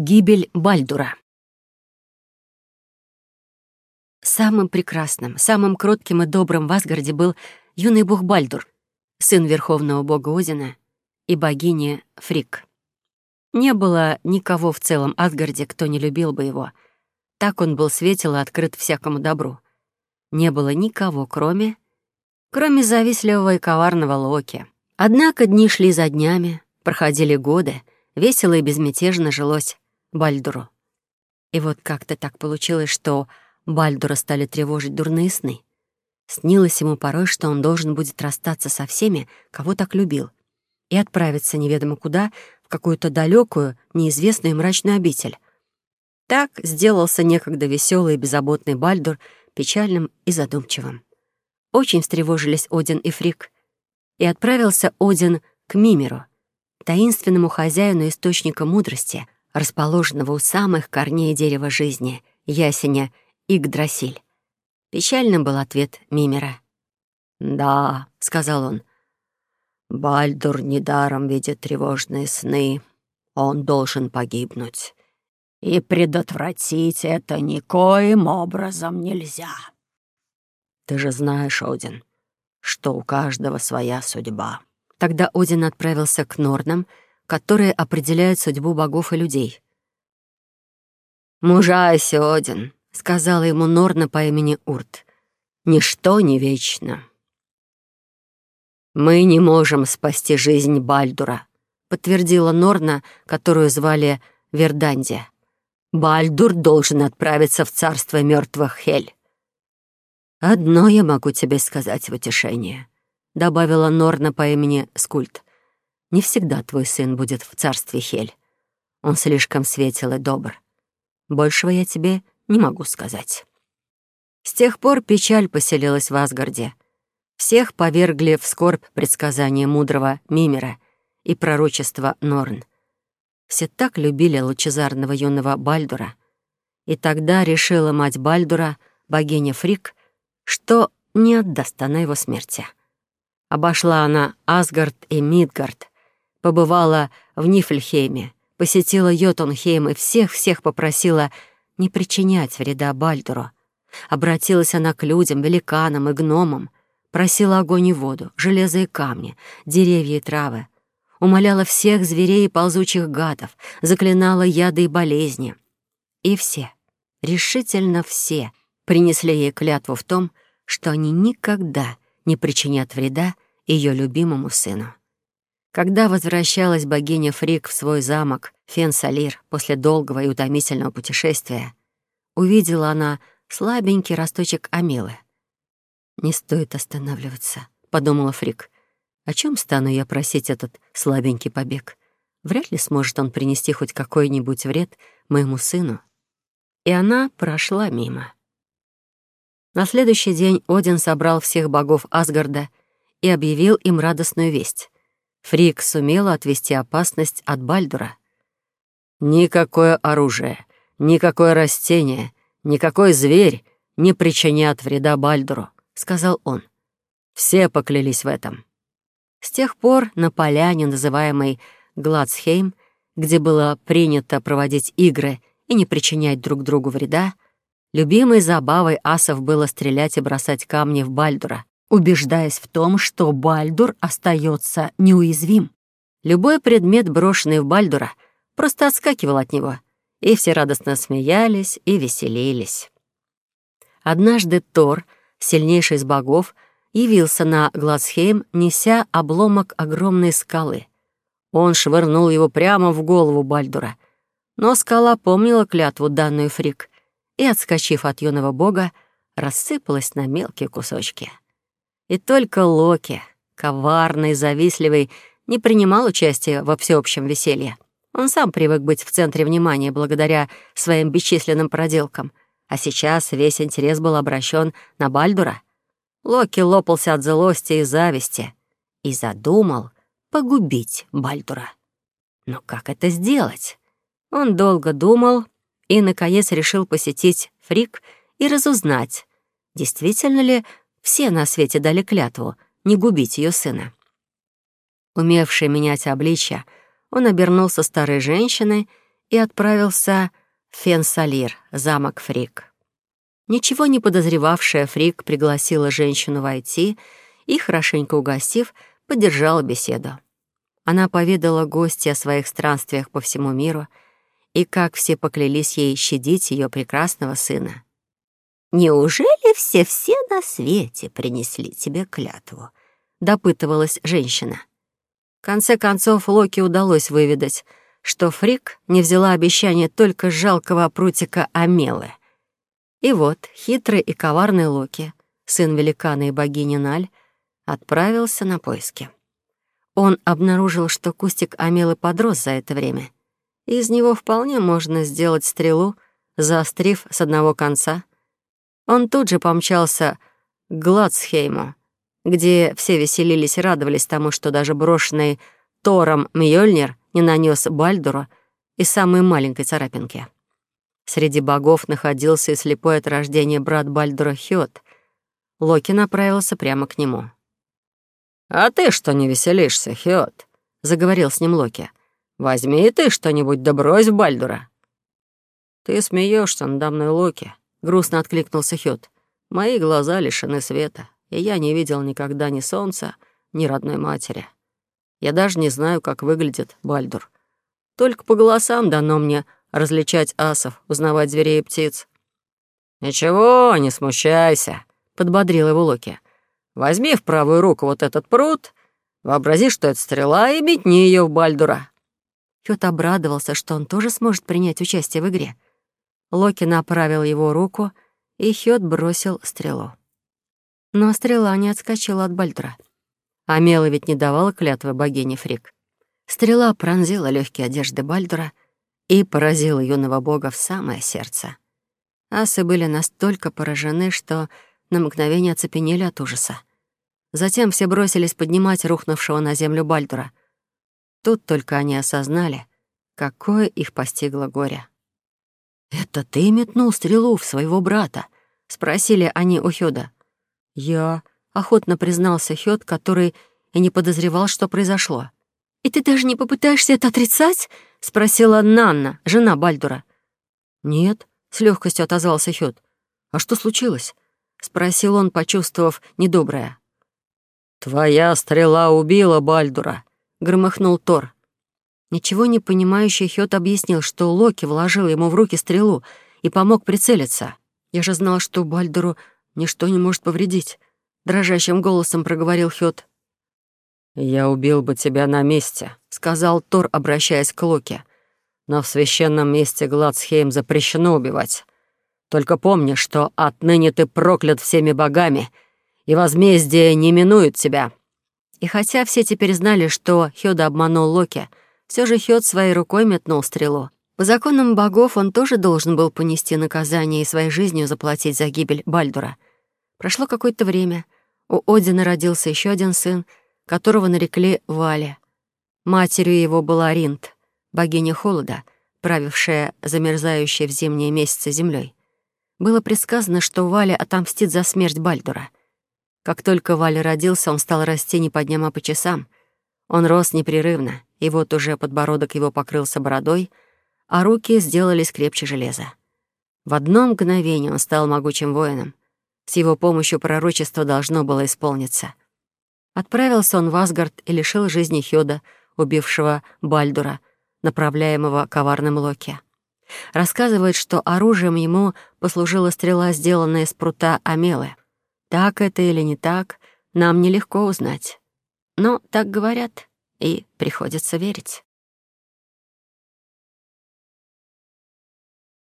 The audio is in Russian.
Гибель Бальдура. Самым прекрасным, самым кротким и добрым в Асгарде был юный бог Бальдур, сын верховного бога Одина и богини Фрик. Не было никого в целом Асгарде, кто не любил бы его. Так он был светел и открыт всякому добру. Не было никого, кроме... кроме завистливого и коварного Локи. Однако дни шли за днями, проходили годы, весело и безмятежно жилось Бальдуру. И вот как-то так получилось, что Бальдура стали тревожить дурные сны. Снилось ему порой, что он должен будет расстаться со всеми, кого так любил, и отправиться неведомо куда, в какую-то далекую, неизвестную и мрачную обитель. Так сделался некогда веселый и беззаботный Бальдур печальным и задумчивым. Очень встревожились Один и Фрик. И отправился Один к Мимеру, таинственному хозяину источника мудрости — расположенного у самых корней дерева жизни, ясеня Игдрасиль. Печальным был ответ Мимера. «Да», — сказал он, — «Бальдур недаром видит тревожные сны. Он должен погибнуть. И предотвратить это никоим образом нельзя. Ты же знаешь, Один, что у каждого своя судьба». Тогда Один отправился к Норнам, — которые определяют судьбу богов и людей. «Мужайся, Один», — сказала ему Норна по имени Урт. «Ничто не вечно». «Мы не можем спасти жизнь Бальдура», — подтвердила Норна, которую звали Верданди. «Бальдур должен отправиться в царство мертвых Хель». «Одно я могу тебе сказать в утешение», — добавила Норна по имени Скульт. Не всегда твой сын будет в царстве Хель. Он слишком светел и добр. Большего я тебе не могу сказать. С тех пор печаль поселилась в Асгарде. Всех повергли в скорбь предсказания мудрого Мимера и пророчества Норн. Все так любили лучезарного юного Бальдура. И тогда решила мать Бальдура, богиня Фрик, что не отдаст она его смерти. Обошла она Асгард и Мидгард, побывала в Нифльхейме, посетила Йотунхейм и всех-всех попросила не причинять вреда Бальдуру. Обратилась она к людям, великанам и гномам, просила огонь и воду, железо и камни, деревья и травы, умоляла всех зверей и ползучих гадов, заклинала яды и болезни. И все, решительно все, принесли ей клятву в том, что они никогда не причинят вреда ее любимому сыну. Когда возвращалась богиня Фрик в свой замок Фенсалир после долгого и утомительного путешествия, увидела она слабенький росточек Амилы. «Не стоит останавливаться», — подумала Фрик. «О чем стану я просить этот слабенький побег? Вряд ли сможет он принести хоть какой-нибудь вред моему сыну». И она прошла мимо. На следующий день Один собрал всех богов Асгарда и объявил им радостную весть. Фрик сумела отвести опасность от Бальдура. «Никакое оружие, никакое растение, никакой зверь не причинят вреда Бальдуру», — сказал он. Все поклялись в этом. С тех пор на поляне, называемой Гладсхейм, где было принято проводить игры и не причинять друг другу вреда, любимой забавой асов было стрелять и бросать камни в Бальдура, убеждаясь в том, что Бальдур остается неуязвим. Любой предмет, брошенный в Бальдура, просто отскакивал от него, и все радостно смеялись и веселились. Однажды Тор, сильнейший из богов, явился на Гладсхейм, неся обломок огромной скалы. Он швырнул его прямо в голову Бальдура, но скала помнила клятву, данную Фрик, и, отскочив от юного бога, рассыпалась на мелкие кусочки. И только Локи, коварный, завистливый, не принимал участия во всеобщем веселье. Он сам привык быть в центре внимания благодаря своим бесчисленным проделкам, а сейчас весь интерес был обращен на Бальдура. Локи лопался от злости и зависти и задумал погубить Бальдура. Но как это сделать? Он долго думал и, наконец, решил посетить Фрик и разузнать, действительно ли все на свете дали клятву не губить ее сына. Умевший менять обличья, он обернулся старой женщиной и отправился в Фенсалир, замок Фрик. Ничего не подозревавшая Фрик пригласила женщину войти и, хорошенько угостив, поддержала беседу. Она поведала гости о своих странствиях по всему миру и как все поклялись ей щадить ее прекрасного сына. «Неужели все-все на свете принесли тебе клятву?» — допытывалась женщина. В конце концов, Локи удалось выведать, что Фрик не взяла обещание только жалкого прутика Амелы. И вот хитрый и коварный Локи, сын великана и богини Наль, отправился на поиски. Он обнаружил, что кустик Амелы подрос за это время, и из него вполне можно сделать стрелу, заострив с одного конца. Он тут же помчался к Гладсхейму, где все веселились и радовались тому, что даже брошенный Тором Мьёльнир не нанес Бальдуру и самой маленькой царапинки. Среди богов находился и слепой от рождения брат Бальдура Хёд. Локи направился прямо к нему. «А ты что не веселишься, Хёд?» — заговорил с ним Локи. «Возьми и ты что-нибудь да брось Бальдура». «Ты смеешься надо мной, Локи», — грустно откликнулся Хёд. «Мои глаза лишены света, и я не видел никогда ни солнца, ни родной матери. Я даже не знаю, как выглядит Бальдур. Только по голосам дано мне различать асов, узнавать зверей и птиц. «Ничего, не смущайся», — подбодрил его Локи. «Возьми в правую руку вот этот пруд, вообрази, что это стрела, и метни ее в Бальдура». Хёд обрадовался, что он тоже сможет принять участие в игре. Локи направил его руку, и Хёд бросил стрелу. Но стрела не отскочила от Бальдура. Амела ведь не давала клятвы богине Фрик. Стрела пронзила легкие одежды Бальдура и поразила юного бога в самое сердце. Асы были настолько поражены, что на мгновение оцепенели от ужаса. Затем все бросились поднимать рухнувшего на землю Бальдура. Тут только они осознали, какое их постигло горе. «Это ты метнул стрелу в своего брата?» — спросили они у Хёда. «Я», охотно признался Хёд, который и не подозревал, что произошло. «И ты даже не попытаешься это отрицать?» — спросила Нанна, жена Бальдура. «Нет», — с легкостью отозвался Хёд. «А что случилось?» — спросил он, почувствовав недоброе. «Твоя стрела убила Бальдура», — громыхнул Тор. Ничего не понимающий Хёд объяснил, что Локи вложил ему в руки стрелу и помог прицелиться. «Я же знал, что Бальдуру ничто не может повредить дрожащим голосом проговорил Хёд. «Я убил бы тебя на месте», — сказал Тор, обращаясь к Локе. «Но в священном месте Гладсхейм запрещено убивать. Только помни, что отныне ты проклят всеми богами, и возмездие не минует тебя». И хотя все теперь знали, что Хёда обманул Локи, все же Хёд своей рукой метнул стрелу. По законам богов он тоже должен был понести наказание и своей жизнью заплатить за гибель Бальдура. Прошло какое-то время — у Одина родился еще один сын, которого нарекли Валя. Матерью его была Ринд, богиня холода, правившая замерзающей в зимние месяцы землей. Было предсказано, что Валя отомстит за смерть Бальдура. Как только Валя родился, он стал расти не по дням, а по часам. Он рос непрерывно, и вот уже подбородок его покрылся бородой, а руки сделались крепче железа. В одно мгновение он стал могучим воином, с его помощью пророчество должно было исполниться. Отправился он в Асгард и лишил жизни Хёда, убившего Бальдура, направляемого коварным Локи. Рассказывает, что оружием ему послужила стрела, сделанная из прута Амелы. Так это или не так, нам нелегко узнать. Но так говорят, и приходится верить.